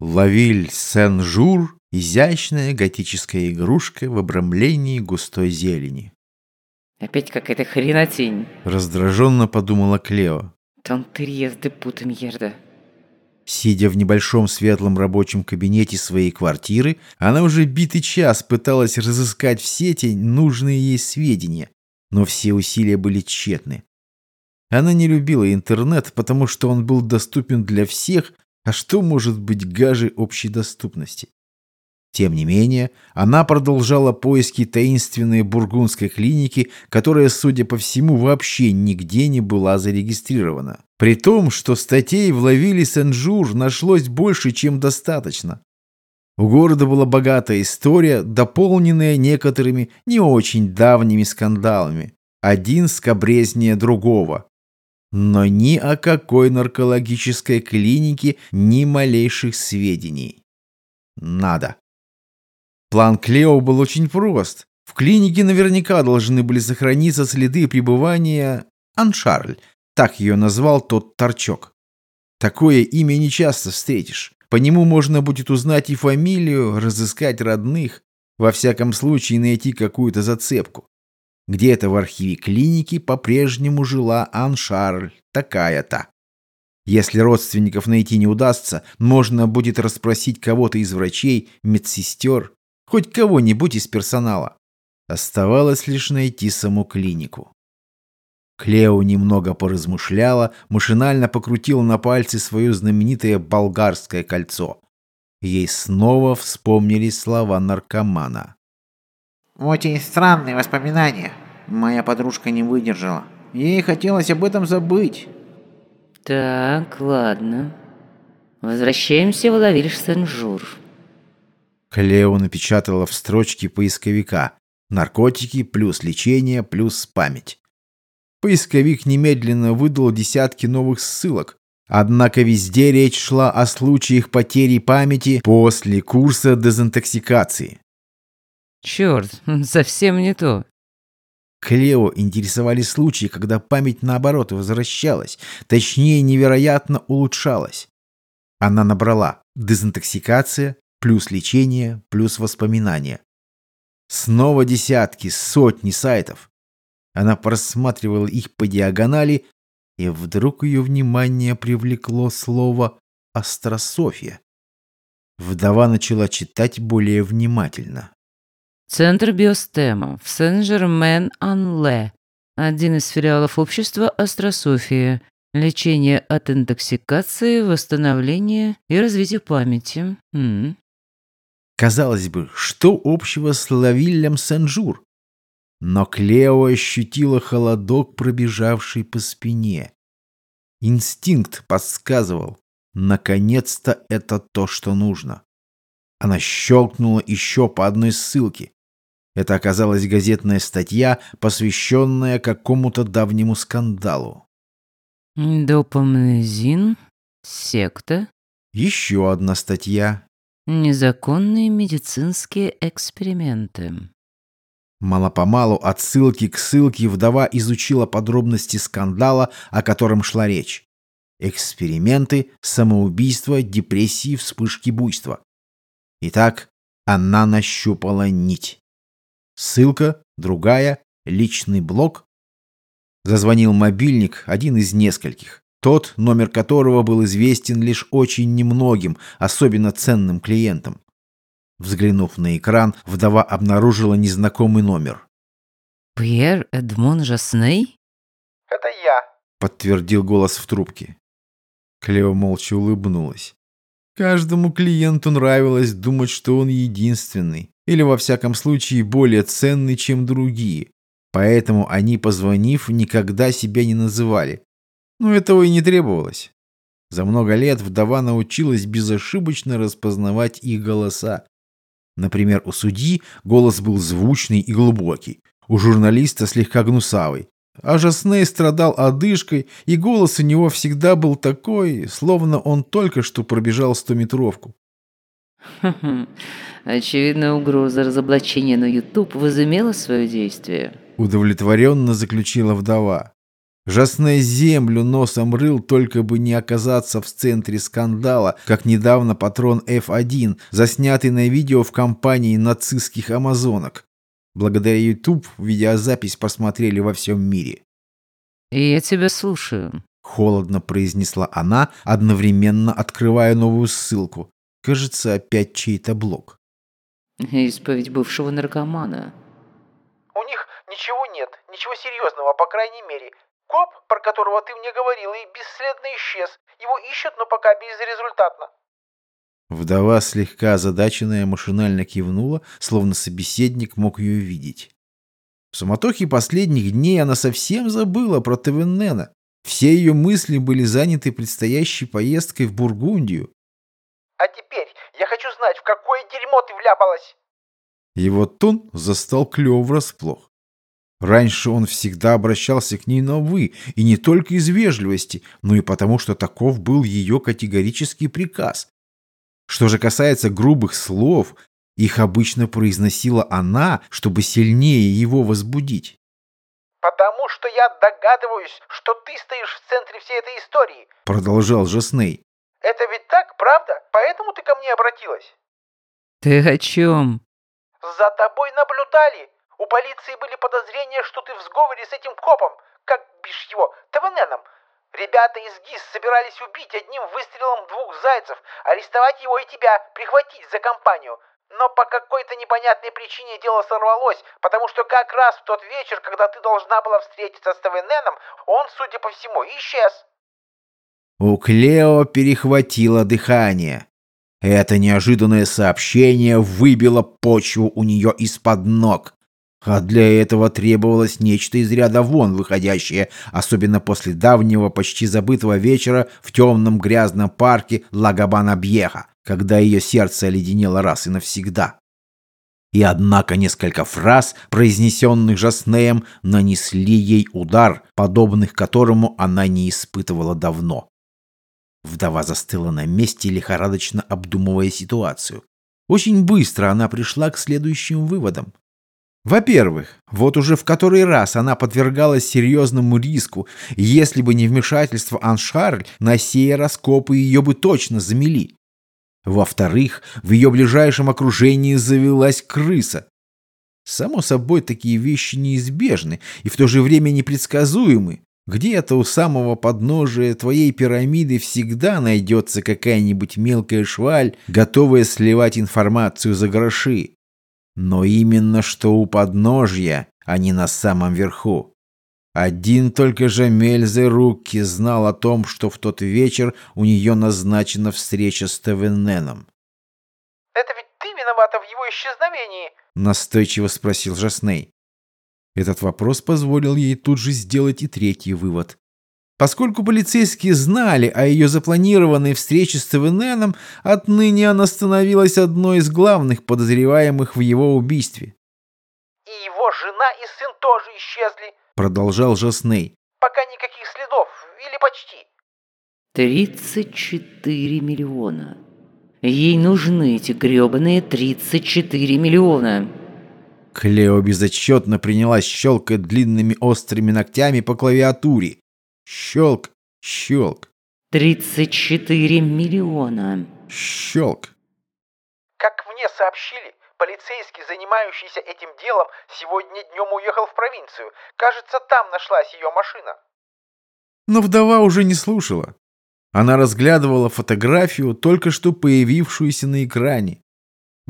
Лавиль Сен-Жур – изящная готическая игрушка в обрамлении густой зелени. Опять какая-то хренотень. Раздраженно подумала Клео. Тонтерьез де путемьерда. Сидя в небольшом светлом рабочем кабинете своей квартиры, она уже битый час пыталась разыскать в сети нужные ей сведения, но все усилия были тщетны. Она не любила интернет, потому что он был доступен для всех а что может быть гаже общей доступности? Тем не менее, она продолжала поиски таинственной бургундской клиники, которая, судя по всему, вообще нигде не была зарегистрирована. При том, что статей в Лавиле Сен-Жур нашлось больше, чем достаточно. У города была богатая история, дополненная некоторыми не очень давними скандалами. Один скобрезнее другого но ни о какой наркологической клинике ни малейших сведений. Надо. План Клео был очень прост. В клинике наверняка должны были сохраниться следы пребывания Аншарль, так ее назвал тот торчок. Такое имя не часто встретишь. По нему можно будет узнать и фамилию, разыскать родных, во всяком случае найти какую-то зацепку. Где-то в архиве клиники по-прежнему жила Ан Шарль, такая-то. Если родственников найти не удастся, можно будет расспросить кого-то из врачей, медсестер, хоть кого-нибудь из персонала. Оставалось лишь найти саму клинику. Клео немного поразмышляла, машинально покрутила на пальце свое знаменитое болгарское кольцо. Ей снова вспомнились слова наркомана. Очень странные воспоминания. Моя подружка не выдержала. Ей хотелось об этом забыть. Так, ладно. Возвращаемся в Лавиль Сен-Жур. Клео напечатала в строчке поисковика «Наркотики плюс лечение плюс память». Поисковик немедленно выдал десятки новых ссылок, однако везде речь шла о случаях потери памяти после курса дезинтоксикации. Черт, совсем не то. Клео интересовали случаи, когда память наоборот возвращалась, точнее невероятно улучшалась. Она набрала дезинтоксикация плюс лечение плюс воспоминания. Снова десятки, сотни сайтов. Она просматривала их по диагонали, и вдруг ее внимание привлекло слово «астрософия». Вдова начала читать более внимательно. Центр биостема в Сен-Жермен-Ан-Ле. Один из филиалов общества Астрософия. Лечение от интоксикации, восстановление и развитие памяти. М -м. Казалось бы, что общего с Лавиллем Сен-Жур? Но Клео ощутила холодок, пробежавший по спине. Инстинкт подсказывал. Наконец-то это то, что нужно. Она щелкнула еще по одной ссылке. Это оказалась газетная статья, посвященная какому-то давнему скандалу. Допамнезин, секта. Еще одна статья. Незаконные медицинские эксперименты. Мало-помалу от ссылки к ссылке вдова изучила подробности скандала, о котором шла речь. Эксперименты, самоубийство, депрессии, вспышки буйства. Итак, она нащупала нить. Ссылка, другая, личный блог. Зазвонил мобильник, один из нескольких. Тот, номер которого был известен лишь очень немногим, особенно ценным клиентам. Взглянув на экран, вдова обнаружила незнакомый номер. «Пьер Эдмон Жасней?» «Это я», — подтвердил голос в трубке. Клео молча улыбнулась. Каждому клиенту нравилось думать, что он единственный или во всяком случае более ценный, чем другие. Поэтому они, позвонив, никогда себя не называли. Но этого и не требовалось. За много лет вдова научилась безошибочно распознавать их голоса. Например, у судьи голос был звучный и глубокий, у журналиста слегка гнусавый. А Жасней страдал одышкой, и голос у него всегда был такой, словно он только что пробежал стометровку. Очевидно, угроза разоблачения на YouTube возымела свое действие. Удовлетворенно заключила вдова. Жасне землю носом рыл, только бы не оказаться в центре скандала, как недавно патрон F1, заснятый на видео в компании нацистских амазонок. Благодаря YouTube видеозапись посмотрели во всем мире. Я тебя слушаю. Холодно произнесла она, одновременно открывая новую ссылку. Кажется, опять чей-то блог. Исповедь бывшего наркомана. У них ничего нет, ничего серьезного, по крайней мере. Коп, про которого ты мне говорил, и бесследно исчез. Его ищут, но пока безрезультатно. Вдова, слегка озадаченная, машинально кивнула, словно собеседник мог ее видеть. В суматохе последних дней она совсем забыла про Тавеннена. Все ее мысли были заняты предстоящей поездкой в Бургундию. А теперь я хочу знать, в какое дерьмо ты вляпалась. Его тон застал Клео врасплох. Раньше он всегда обращался к ней на «вы», и не только из вежливости, но и потому, что таков был ее категорический приказ. Что же касается грубых слов, их обычно произносила она, чтобы сильнее его возбудить. «Потому что я догадываюсь, что ты стоишь в центре всей этой истории», — продолжал Жасней. «Это ведь так, правда? Поэтому ты ко мне обратилась?» «Ты о чем?» «За тобой наблюдали. У полиции были подозрения, что ты в сговоре с этим копом, как бишь его, ТВНеном. Ребята из ГИС собирались убить одним выстрелом двух зайцев, арестовать его и тебя, прихватить за компанию. Но по какой-то непонятной причине дело сорвалось, потому что как раз в тот вечер, когда ты должна была встретиться с ТВНеном, он, судя по всему, исчез. У Клео перехватило дыхание. Это неожиданное сообщение выбило почву у нее из-под ног. А для этого требовалось нечто из ряда вон выходящее, особенно после давнего, почти забытого вечера в темном грязном парке Лагабана-Бьеха, когда ее сердце оледенело раз и навсегда. И однако несколько фраз, произнесенных Жаснеем, нанесли ей удар, подобных которому она не испытывала давно. Вдова застыла на месте, лихорадочно обдумывая ситуацию. Очень быстро она пришла к следующим выводам. Во-первых, вот уже в который раз она подвергалась серьезному риску, если бы не вмешательство Аншарль, на сей раскопы ее бы точно замели. Во-вторых, в ее ближайшем окружении завелась крыса. Само собой, такие вещи неизбежны и в то же время непредсказуемы. Где-то у самого подножия твоей пирамиды всегда найдется какая-нибудь мелкая шваль, готовая сливать информацию за гроши. Но именно что у подножья, а не на самом верху. Один только же Мельзе Рукки знал о том, что в тот вечер у нее назначена встреча с Тевененом. «Это ведь ты виновата в его исчезновении?» — настойчиво спросил Жасней. Этот вопрос позволил ей тут же сделать и третий вывод. Поскольку полицейские знали о ее запланированной встрече с ТВНеном, отныне она становилась одной из главных подозреваемых в его убийстве. «И его жена и сын тоже исчезли», — продолжал Жасней. «Пока никаких следов, или почти». «Тридцать четыре миллиона. Ей нужны эти гребаные тридцать четыре миллиона». Клео безотчетно принялась щелкать длинными острыми ногтями по клавиатуре. Щелк, щелк. Тридцать четыре миллиона. Щелк. Как мне сообщили, полицейский, занимающийся этим делом, сегодня днем уехал в провинцию. Кажется, там нашлась ее машина. Но вдова уже не слушала. Она разглядывала фотографию, только что появившуюся на экране.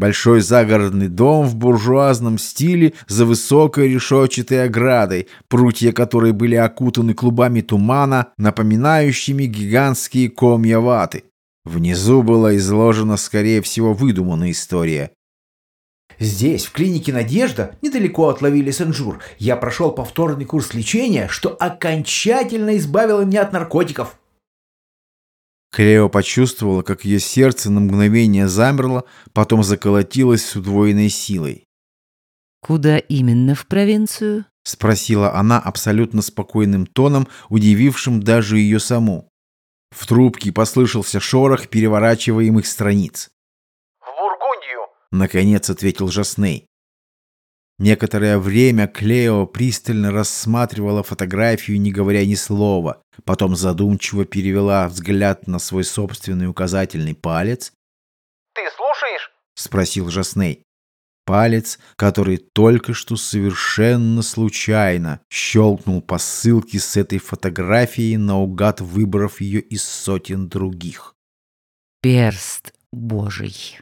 Большой загородный дом в буржуазном стиле за высокой решетчатой оградой, прутья которой были окутаны клубами тумана, напоминающими гигантские комья ваты. Внизу была изложена, скорее всего, выдуманная история. Здесь, в клинике «Надежда», недалеко от Лавили Сен-Жур, я прошел повторный курс лечения, что окончательно избавило меня от наркотиков. Клео почувствовала, как ее сердце на мгновение замерло, потом заколотилось с удвоенной силой. «Куда именно в провинцию?» — спросила она абсолютно спокойным тоном, удивившим даже ее саму. В трубке послышался шорох переворачиваемых страниц. «В Бургундию», — наконец ответил Жасней. Некоторое время Клео пристально рассматривала фотографию, не говоря ни слова. Потом задумчиво перевела взгляд на свой собственный указательный палец. Ты слушаешь? — спросил Жасней. Палец, который только что совершенно случайно щелкнул по ссылке с этой фотографией, наугад выбрав ее из сотен других. Перст Божий.